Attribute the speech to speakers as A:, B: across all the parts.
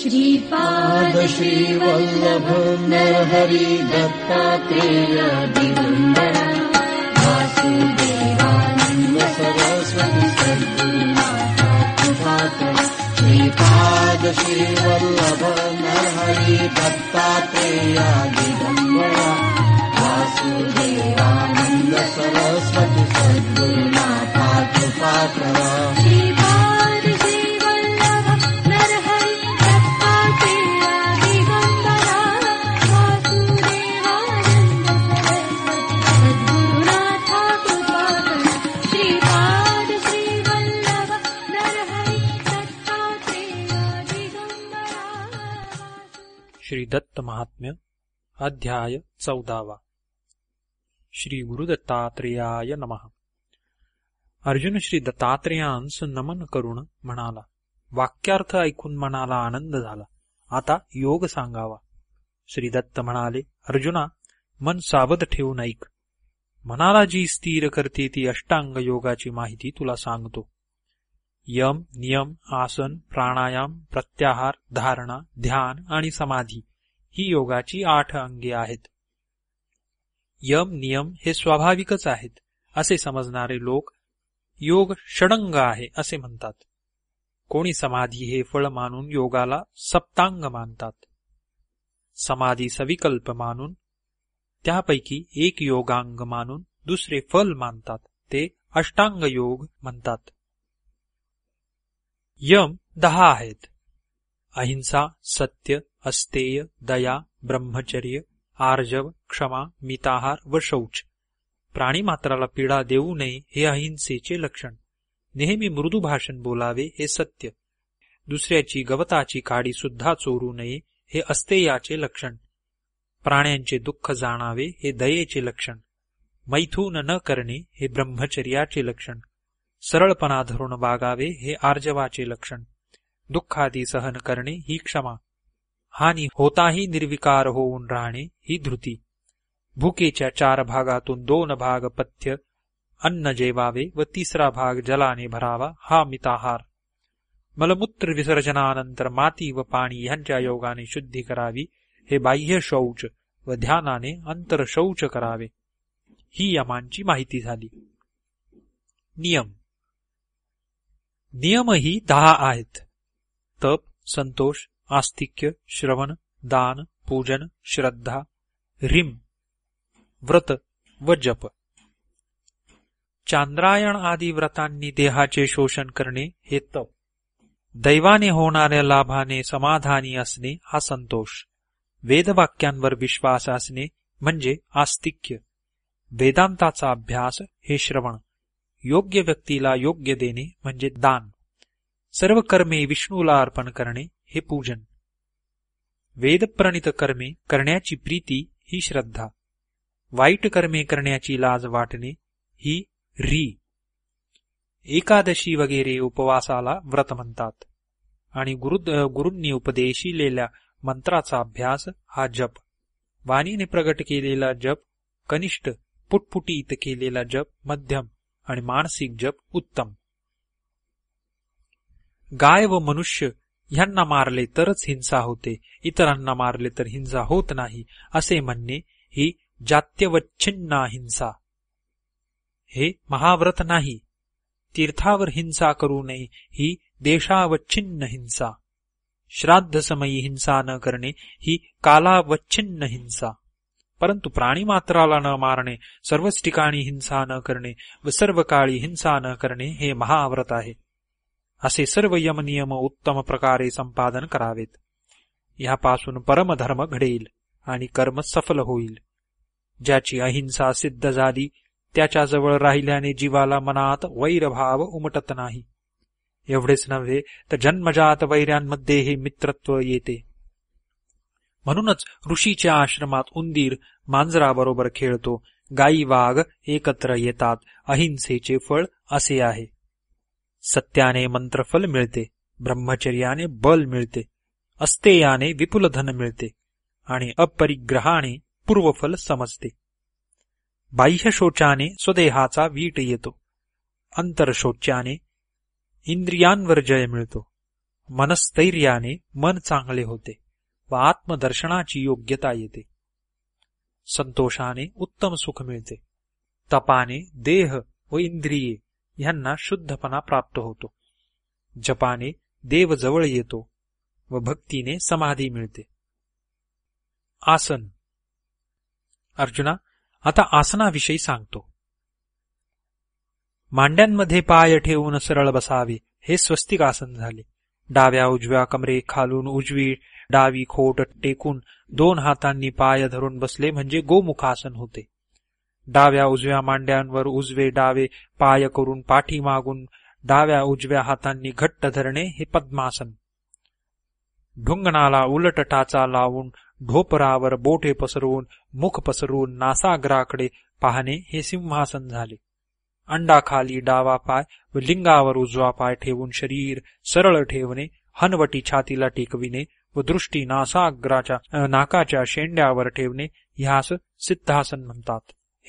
A: श्रीपाद श्रीवल्लभ नरहरि दत्तात्रेय दिगम्बर वासुदेवानन्द सरस्वती सद्गुरुनाथ कृपाकर श्रीपाद श्रीवल्लभ नरहरि दत्तात्रेय दिगम्बर वासुदेवानन्द सरस्वती सद्गुरुनाथ कृपाकर
B: श्री दत्त महात्म्य अध्याय चौदावा. श्री गुरुदत्तात्रेयाय नमः. अर्जुन श्री दत्तात्रेयांस नमन करून म्हणाला. वाक्यार्थ ऐकून मनाला आनंद झाला. आता योग सांगावा. श्री दत्त म्हणाले अर्जुना मन सावध ठेवून ऐक. मनाला जी स्थिर करते ती अष्टांग योगाची माहिती तुला सांगतो. यम नियम आसन प्राणायाम प्रत्याहार धारणा ध्यान आणि समाधी ही योगाची आठ अंगे आहेत. यम नियम हे स्वाभाविकच आहेत असे समजणारे लोक योग षडंग आहे असे म्हणतात. कोणी समाधी हे फळ मानून योगाला सप्तांग मानतात. समाधी सविकल्प मानून त्यापैकी एक योगांग मानून दुसरे फल मानतात ते अष्टांग योग म्हणतात. यम दहा आहेत. अहिंसा सत्य अस्तेय दया ब्रह्मचर्य आर्जव क्षमा मिताहार व शौच. प्राणीमात्राला पीडा देऊ नये हे अहिंसेचे लक्षण. नेहमी मृदू भाषण बोलावे हे सत्य. दुसऱ्याची गवताची काडी सुद्धा चोरू नये हे अस्तेयाचे लक्षण. प्राण्यांचे दुःख जाणावे हे दयेचे लक्षण. मैथून न करणे हे ब्रह्मचर्याचे लक्षण. सरळपणा धरून वागावे हे आर्जवाचे लक्षण. दुःखादी सहन करणे ही क्षमा. हानी होताही निर्विकार होऊन राहणे ही धृती. भुकेच्या चार भागातून दोन भाग पथ्य अन्न जेवावे व तिसरा भाग जलाने भरावा हा मिताहार. मलमूत्र विसर्जनानंतर माती व पाणी ह्यांच्या योगाने शुद्धी करावी हे बाह्य शौच व ध्यानाने अंतर शौच करावे. ही यमांची माहिती झाली. नियम. नियमही दहा आहेत. तप संतोष आस्तिक्य श्रवण दान पूजन श्रद्धा रिम व्रत व जप. चांद्रायण आदी व्रतांनी देहाचे शोषण करणे हे तप. दैवाने होणाऱ्या लाभाने समाधानी असणे हा संतोष. वेदवाक्यांवर विश्वास असणे म्हणजे आस्तिक्य. वेदांताचा अभ्यास हे श्रवण. योग्य व्यक्तीला योग्य देणे म्हणजे दान. सर्व कर्मे विष्णूला अर्पण करणे हे पूजन. वेदप्रणित कर्मे करण्याची प्रीती ही श्रद्धा. वाईट कर्मे करण्याची लाज वाटणे ही री. एकादशी वगैरे उपवासाला व्रत म्हणतात. आणि गुरु गुरूंनी उपदेशिलेल्या मंत्राचा अभ्यास हा जप. वाणीने प्रगट केलेला जप कनिष्ठ पुटपुटीत केलेला जप मध्यम आणि मानसिक जप उत्तम. गाय व मनुष्य ह्यांना मारले तरच हिंसा होते. इतरांना मारले तर हिंसा होत नाही असे म्हणणे ही जात्यवच्छिन्ना हिंसा. हे महाव्रत नाही. तीर्थावर हिंसा करू नये ही देशावच्छिन्न हिंसा. श्राद्ध समयी हिंसा न करणे ही कालावच्छिन्न हिंसा. परंतु प्राणीमात्राला न मारणे सर्वच ठिकाणी हिंसा न करणे व सर्व काळी हिंसा न करणे हे महाव्रत आहे. असे सर्व यमनियम उत्तम प्रकारे संपादन करावेत. ह्यापासून परमधर्म घडेल आणि कर्म सफल होईल. ज्याची अहिंसा सिद्ध झाली त्याच्याजवळ राहिल्याने जीवाला मनात वैरभाव उमटत नाही. एवढेच नव्हे तर जन्मजात वैऱ्यांमध्ये हे मित्रत्व येते. म्हणूनच ऋषीच्या आश्रमात उंदीर मांजराबरोबर खेळतो. गाई वाघ एकत्र येतात. अहिंसेचे फळ असे आहे. सत्याने मंत्रफल मिळते ब्रह्मचर्याने बल मिळते अस्तेयाने विपुल धन मिळते आणि अपरिग्रहाने पूर्वफल समजते. बाह्य शोचाने स्वदेहाचा वीट येतो अंतरशोच्याने इंद्रियांवर जय मिळतो मनस्थैर्याने मन चांगले होते व आत्मदर्शनाची योग्यता येते. संतोषाने उत्तम सुख मिळते तपाने देह व इंद्रिये ह्यांना शुद्धपणा प्राप्त होतो. जपाने देव जवळ येतो व भक्तीने समाधी मिळते. आसन. अर्जुना आता आसनाविषयी सांगतो. मांड्यांमध्ये पाय ठेवून सरळ बसावे हे स्वस्तिक आसन झाले. डाव्या उजव्या कमरे खालून उजवी डावी खोट टेकून दोन हातांनी पाय धरून बसले म्हणजे गोमुखासन होते. डाव्या उजव्या मांड्यांवर उजवे डावे पाय करून पाठी मागून डाव्या उजव्या हातांनी घट्ट धरणे हे पद्मासन. ढुंगणाला उलट टाचा लावून ढोपरावर बोटे पसरवून मुख पसरवून नासाग्राकडे पाहणे हे सिंहासन झाले. अंडाखाली डावा पाय व लिंगावर उजवा पाय ठेवून शरीर सरळ ठेवणे हनवटी छातीला टेकविणे व दृष्टी नासाग्राच्या नाकाच्या शेंड्यावर ठेवणे ह्यास सिद्धासन म्हणतात.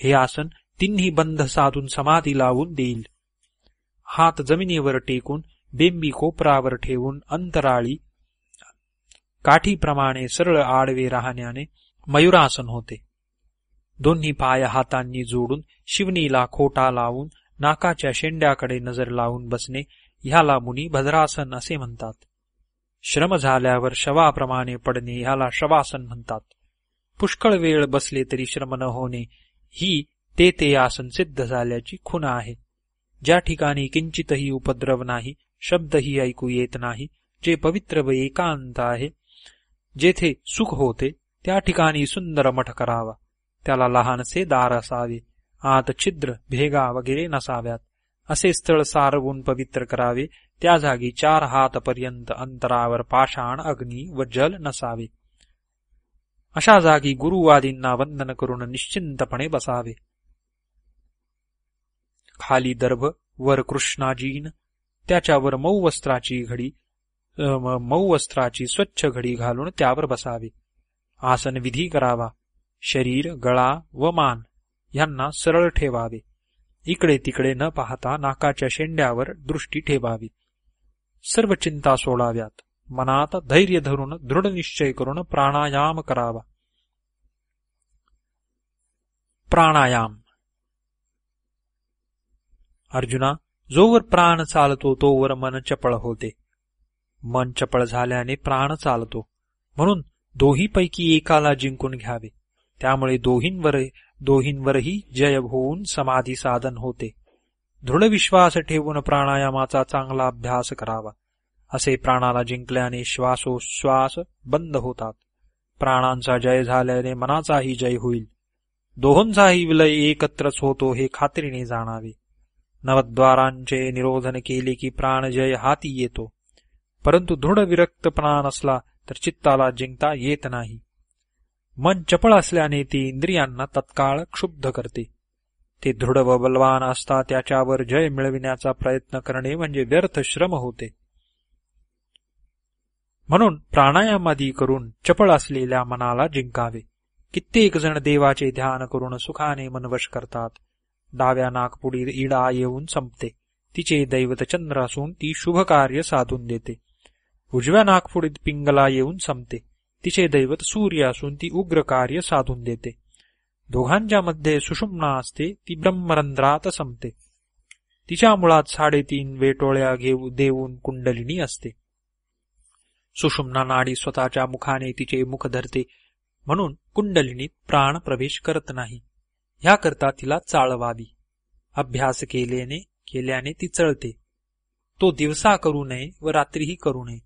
B: हे आसन तिन्ही बंध साधून समाधी लावून देईल. हात जमिनीवर टेकून बेंबी कोपरावर ठेवून अंतराळी काठीप्रमाणे सरळ आडवे राहण्याने मयुरासन होते. दोन्ही पाय हातांनी जोडून शिवनीला खोटा लावून नाकाच्या शेंड्याकडे नजर लावून बसणे ह्याला मुनी भद्रासन असे म्हणतात. श्रम झाल्यावर शवाप्रमाणे पडणे ह्याला शवासन म्हणतात. पुष्कळ वेळ बसले तरी श्रम न होणे ही ते ते आसन सिद्ध झाल्याची खुण आहे. ज्या ठिकाणी किंचितही उपद्रव नाही शब्दही ऐकू येत नाही जे पवित्र व एकांत आहे जेथे सुख होते त्या ठिकाणी सुंदर मठ करावा. त्याला लहानसे दार असावे आत छिद्र भेगा वगैरे नसाव्यात. असे स्थळ सारवून पवित्र करावे त्या जागी चार हात पर्यंत अंतरावर पाषाण अग्नी व जल नसावे. अशा जागी गुरुवादींना वंदन करून निश्चिंतपणे बसावे खाली दर्भ वर कृष्णाजीन त्याच्यावर मऊ वस्त्राची घडी मऊ वस्त्राची स्वच्छ घडी घालून त्यावर बसावे आसन विधी करावा शरीर गळा व मान यांना सरळ ठेवावे इकडे तिकडे न पाहता नाकाच्या शेंड्यावर दृष्टी ठेवावी सर्व चिंता सोडाव्यात मनात धैर्य धरून दृढ निश्चय करून प्राणायाम करावा। प्राणायाम। अर्जुना जोवर प्राण चालतो तोवर मन चपळ होते. मन चपळ झाल्याने प्राण चालतो. म्हणून दोहीपैकी एकाला जिंकून घ्यावे. त्यामुळे दोहींवर दोहींवरही जय होऊन समाधी साधन होते. दृढ विश्वास ठेवून प्राणायामाचा चांगला अभ्यास करावा. असे प्राणाला जिंकल्याने श्वासोश्वास बंद होतात. प्राणांचा जय झाल्याने मनाचाही जय होईल. दोहोंचाही विलय एकत्रच होतो हे खात्रीने जाणावे. नवद्वारांचे निरोधन केले की प्राणजय हाती येतो. परंतु दृढ प्राण असला तर चित्ताला जिंकता येत नाही. मन चपळ असल्याने ती इंद्रियांना तत्काळ क्षुब्ध करते. ते दृढ व बलवान असता त्याच्यावर जय मिळविण्याचा प्रयत्न करणे म्हणजे व्यर्थ श्रम होते. म्हणून प्राणायामादी करून चपळ असलेल्या मनाला जिंकावे. कित्येक जण देवाचे ध्यान करून सुखाने मनवश करतात. डाव्या नागपुडी इडा येऊन संपते. तिचे दैवत चंद्र असून ती शुभ कार्य साधून देते. उजव्या नागपुडीत पिंगला येऊन संपते. तिचे दैवत सूर्य असून ती उग्र कार्य साधून देते. दोघांच्या मध्ये सुषुम्ना असते ती ब्रह्मरंध्रात संपते. तिच्या मुळात साडेतीन वेटोळ्या घेऊ देऊन कुंडलिनी असते. सुषुम्ना नाडी स्वतःच्या मुखाने तिचे मुख धरते. म्हणून कुंडलिनीत प्राण प्रवेश करत नाही. ह्याकरता तिला चाळवावी. अभ्यास केल्याने केल्याने ती चळते. तो दिवसा करू नये व रात्रीही करू नये.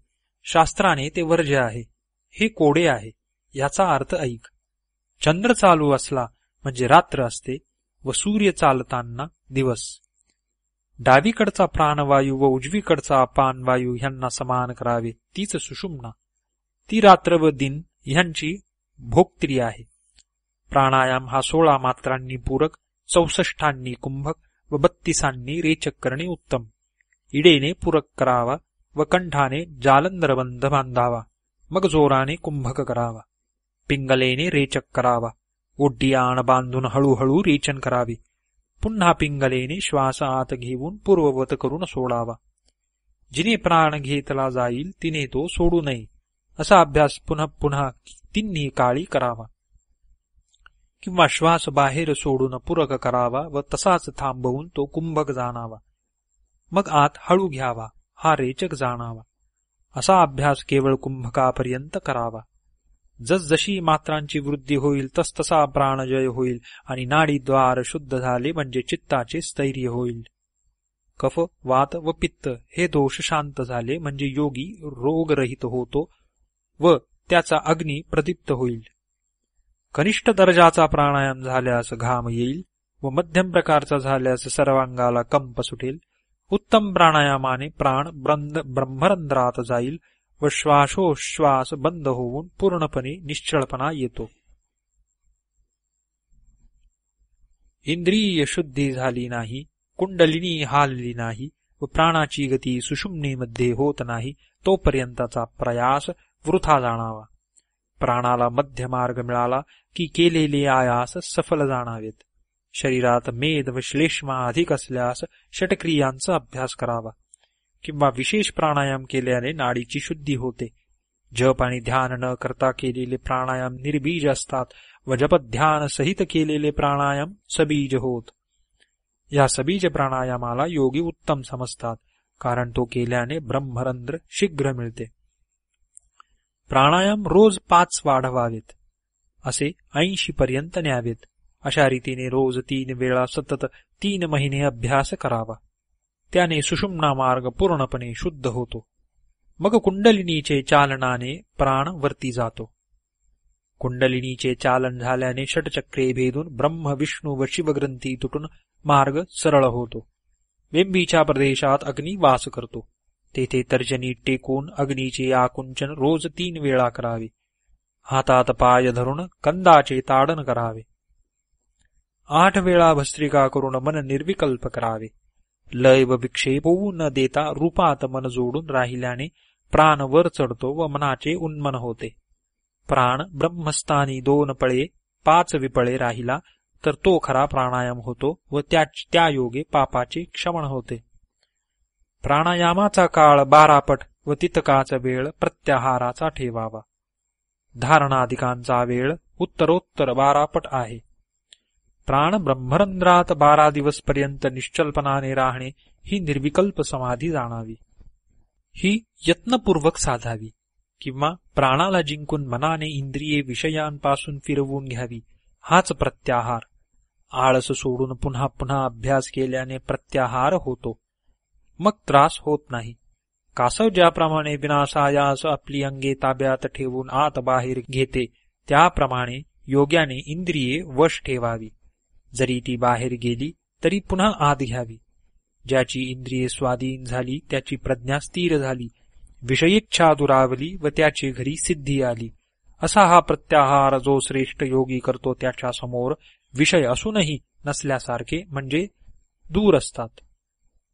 B: शास्त्राने ते वर्ज्य आहे. हे कोडे आहे. याचा अर्थ ऐक. चंद्र चालू असला म्हणजे रात्र असते व सूर्य चालताना दिवस. डावीकडचा प्राणवायू व उजवीकडचा पानवायू ह्यांना समान करावे तीच सुषुम्ना. ती रात्र व दिन ह्यांची भोक्त्री आहे. प्राणायाम हा सोळा मात्रांनी पूरक चौसष्टांनी कुंभक व बत्तीसांनी रेचक करणे उत्तम. इडेने पूरक करावा व कंठाने जालंधरबंध बांधावा मग जोराने कुंभक करावा. पिंगलेने रेचक करावा. ओड्डियाण बांधून हळूहळू रेचन करावे. पुन्हा पिंगलेने श्वास आत घेऊन पूर्ववत करून सोडावा जिने प्राण घेतला जाईल तिने तो सोडू नये असा अभ्यास पुन्हा पुन्हा तिन्ही काळी करावा किंवा श्वास बाहेर सोडून पूरक करावा व तसाच थांबवून तो कुंभक जाणावा मग आत हळू घ्यावा हा रेचक जाणावा असा अभ्यास केवळ कुंभकापर्यंत करावा जसजशी मात्रांची वृद्धी होईल तसतसा प्राणजय होईल आणि नाडीद्वार शुद्ध झाले म्हणजे चित्ताचे स्थैर्य होईल. कफ वात व पित्त हे दोष शांत झाले म्हणजे योगी रोगरहित होतो व त्याचा अग्नी प्रदीप्त होईल. कनिष्ठ दर्जाचा प्राणायाम झाल्यास घाम येईल व मध्यम प्रकारचा झाल्यास सर्वांगाला कंप सुटेल. उत्तम प्राणायामाने प्राण ब्रंद ब्रह्मरंध्रात जाईल व श्वासोश्वास बंद होऊन पूर्णपणे निश्चळपणा येतो. इंद्रिय शुद्धी झाली नाही कुंडलिनी हालली नाही व प्राणाची गती सुषुम्नीमध्ये होत नाही तोपर्यंतचा प्रयास वृथा जाणावा. प्राणाला मध्य मार्ग मिळाला की केलेले आयास सफल जाणावेत. शरीरात मेद व श्लेष्मा अधिक असल्यास षटक्रियांचा अभ्यास करावा. किंवा विशेष प्राणायाम केल्याने नाडीची शुद्धी होते. जप आणि ध्यान न करता केलेले प्राणायाम निर्बीज असतात. व जपध्यान सहित केलेले प्राणायाम सबीज होत. या सबीज प्राणायामाला योगी उत्तम समजतात कारण तो केल्याने ब्रह्मरंध्र शीघ्र मिळते. प्राणायाम रोज पाच वाढवावेत. असे ऐंशी पर्यंत न्यावेत. अशा रीतीने रोज तीन वेळा सतत तीन महिने अभ्यास करावा. त्याने सुषुम्ना मार्ग पूर्णपणे शुद्ध होतो. मग कुंडलिनीचे चालनाने प्राण वरती जातो. कुंडलिनीचे चालन झाल्याने षटचक्रे भेदून ब्रह्म विष्णू व शिवग्रंथी तुटून मार्ग सरळ होतो. वेंबीच्या प्रदेशात अग्नी वास करतो. तेथे तर्जनी टेकून अग्नीचे आकुंचन रोज तीन वेळा करावे. हातात पाय धरून कंदाचे ताडन करावे. आठ वेळा भस्त्रिका करून मन निर्विकल्प करावे. लय व विक्षेप होऊ न देता रूपात मन जोडून राहिल्याने प्राण वर चढतो व मनाचे उन्मन होते. प्राण ब्रह्मस्थानी दोन पळे पाच विपळे राहिला तर तो खरा प्राणायाम होतो व त्या त्या योगे पापाचे क्षमण होते. प्राणायामाचा काळ बारापट व तितकाचा वेळ प्रत्याहाराचा ठेवावा. धारणाधिकांचा वेळ उत्तरोत्तर बारापट आहे. प्राण ब्रह्मरंध्रात बारा दिवस पर्यंत निश्चलपणाने राहणे ही निर्विकल्प समाधी जाणावी. ही यत्नपूर्वक साधावी किंवा प्राणाला जिंकून मनाने इंद्रिये विषयांपासून फिरवून घ्यावी हाच प्रत्याहार. आळस सोडून पुन्हा पुन्हा अभ्यास केल्याने प्रत्याहार होतो. मग त्रास होत नाही. कासव ज्याप्रमाणे विनाशायास आपली अंगे ताब्यात ठेवून आत बाहेर घेते त्याप्रमाणे योग्याने इंद्रिये वश ठेवावी. जरी ती बाहेर गेली तरी पुन्हा आत घ्यावी. ज्याची इंद्रिये स्वाधीन झाली त्याची प्रज्ञा स्थिर झाली. विषयेच्छा दुरावली व त्याची घरी सिद्धी आली. असा हा प्रत्याहार जो श्रेष्ठ योगी करतो त्याच्यासमोर विषय असूनही नसल्यासारखे म्हणजे दूर असतात.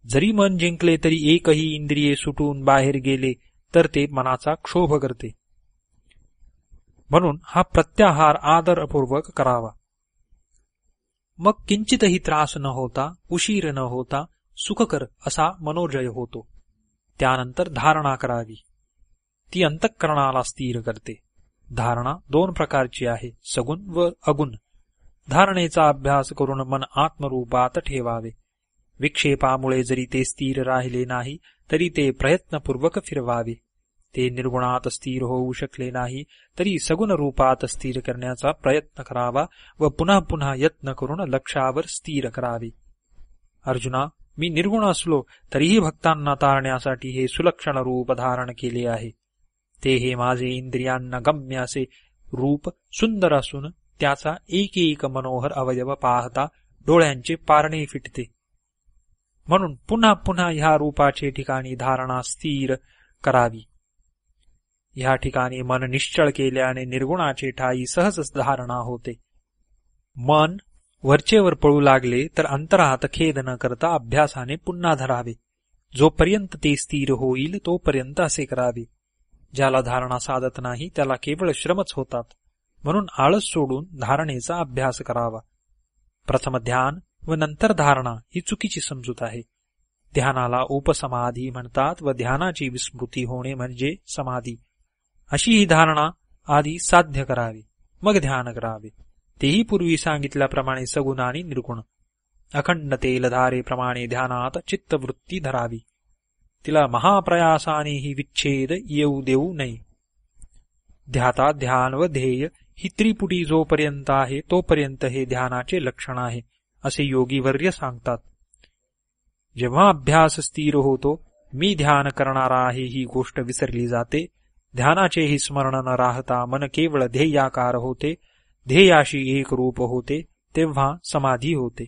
B: जरी मन जिंकले तरी एकही इंद्रिये सुटून बाहेर गेले तर ते मनाचा क्षोभ करते. म्हणून हा प्रत्याहार आदरपूर्वक करावा. मग किंचितही त्रास न होता उशीर न होता सुखकर असा मनोजय होतो. त्यानंतर धारणा करावी. ती अंतःकरणाला स्थिर करते. धारणा दोन प्रकारची आहे सगुण व अगुण. धारणेचा अभ्यास करून मन आत्मरूपात ठेवावे. विक्षेपामुळे जरी ते स्थिर राहिले नाही तरी ते प्रयत्नपूर्वक फिरवावे. ते निर्गुणात स्थिर होऊ शकले नाही तरी सगुण रूपात स्थिर करण्याचा प्रयत्न करावा व पुन्हा पुन्हा यत्न करून लक्षावर स्थिर करावे. अर्जुना मी निर्गुण असलो तरीही भक्तांना तारण्यासाठी हे सुलक्षण रूप धारण केले आहे. ते हे माझे इंद्रियांना गम्य असे रूप सुंदर असून त्याचा एक एक मनोहर अवयव पाहता डोळ्यांचे पारणे फिटते. म्हणून पुन्हा पुन्हा ह्या रूपाचे ठिकाणी धारणा स्थिर करावी. ह्या ठिकाणी मन निश्चळ केल्याने निर्गुणाचे ठाई सहज धारणा होते. मन वरचेवर पळू लागले तर अंतरात खेद न करता अभ्यासाने पुन्हा धरावे. जोपर्यंत ते स्थिर होईल तोपर्यंत असे करावे. ज्याला धारणा साधत नाही त्याला केवळ श्रमच होतात. म्हणून आळस सोडून धारणेचा अभ्यास करावा. प्रथम ध्यान व नंतर धारणा ही चुकीची समजूत आहे. ध्यानाला उपसमाधी म्हणतात व ध्यानाची विस्मृती होणे म्हणजे समाधी. अशी ही धारणा आधी साध्य करावी मग ध्यान करावे. तेही पूर्वी सांगितल्याप्रमाणे सगुण आणि निर्गुण. अखंड तेलधारेप्रमाणे ध्यानात चित्तवृत्ती धरावी. तिला महाप्रयासाने ही विच्छेद येऊ देऊ नये. ध्याता ध्यान व ध्येय ही त्रिपुटी जोपर्यंत आहे तोपर्यंत हे ध्यानाचे लक्षण आहे असे योगीवर्य सांगतात. जेव्हा अभ्यास स्थिर होतो मी ध्यान करणारा आहे ही गोष्ट विसरली जाते ध्यानाचेही स्मरण न राहता मन केवळ ध्येयाकार होते ध्येयाशी एक रूप होते तेव्हा समाधी होते.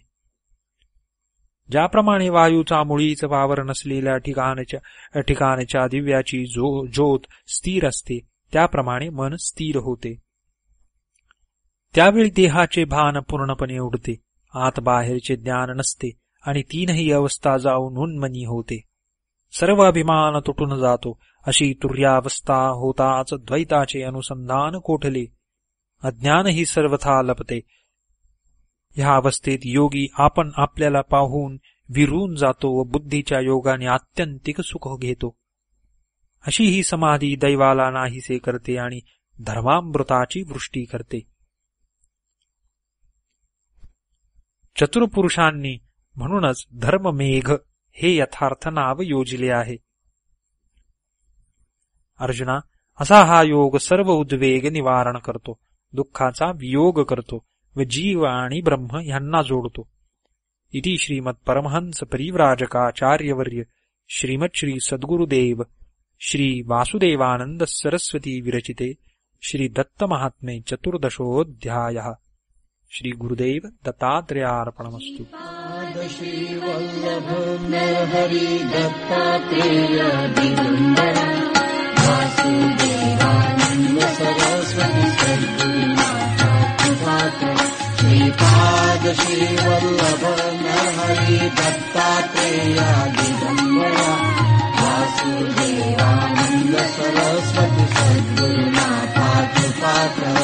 B: ज्याप्रमाणे वायूचा मुळीच वावर नसलेल्या ठिकाणच्या ठिकाणच्या दिव्याची जो ज्योत स्थिर असते त्याप्रमाणे मन स्थिर होते. त्यावेळी देहाचे भान पूर्णपणे उडते आत बाहेरचे ज्ञान नसते आणि तीनही अवस्था जाऊन उन्मनी होते. सर्व अभिमान तुटून जातो अशी तुर्यावस्था होताच द्वैताचे अनुसंधान कोठले? अज्ञान ही सर्वथा लपते. ह्या अवस्थेत योगी आपण आपल्याला पाहून विरून जातो व बुद्धीच्या योगाने आत्यंतिक सुख घेतो. अशी ही समाधी दैवाला नाहीसे करते आणि धर्मामृताची वृष्टी करते. चतुर्पुरुषांनी म्हणूनच धर्ममेघ हे यथार्थ नाव योजले आहे. अर्जुना असा हा योग सर्व उद्वेग निवारण करतो दुःखाचा वियोग करतो व जीव आणि ब्रह्म यांना जोडतो. इति श्रीमद परमहंस परिव्राजकाचार्यवर्य श्रीमत श्री सद्गुरुदेव श्री वासुदेवानंद सरस्वती विरचिते श्री दत्त महात्मे चतुर्दशोऽध्यायः. श्री गुरुदेव दत्तात्रेयार्पणमस्तु.
A: श्रीवल्लभ दत्तात्रेय वासुदेवानन्द सरस्वती सद्गुरुनाथा कृपाकर श्रीपाद श्रीवल्लभ नरहरि दत्तात्रेय दिगम्बरा वासुदेवानन्द सरस्वती सद्गुरुनाथा कृपाकर